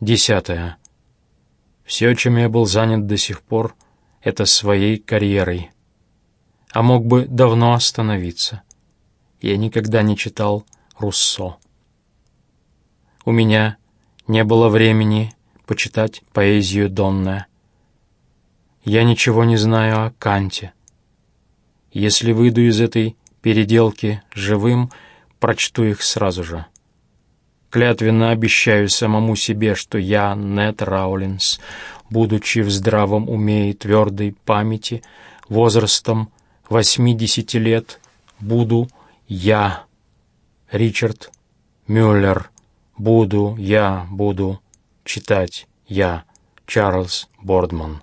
Десятое. Все, чем я был занят до сих пор, это своей карьерой. А мог бы давно остановиться. Я никогда не читал Руссо. У меня не было времени почитать поэзию Донне. Я ничего не знаю о Канте. Если выйду из этой переделки живым, прочту их сразу же. Клятвенно обещаю самому себе, что я, Нет Раулинс, будучи в здравом уме и твердой памяти, возрастом восьмидесяти лет, буду я, Ричард Мюллер, буду я, буду читать я, Чарльз Бордман.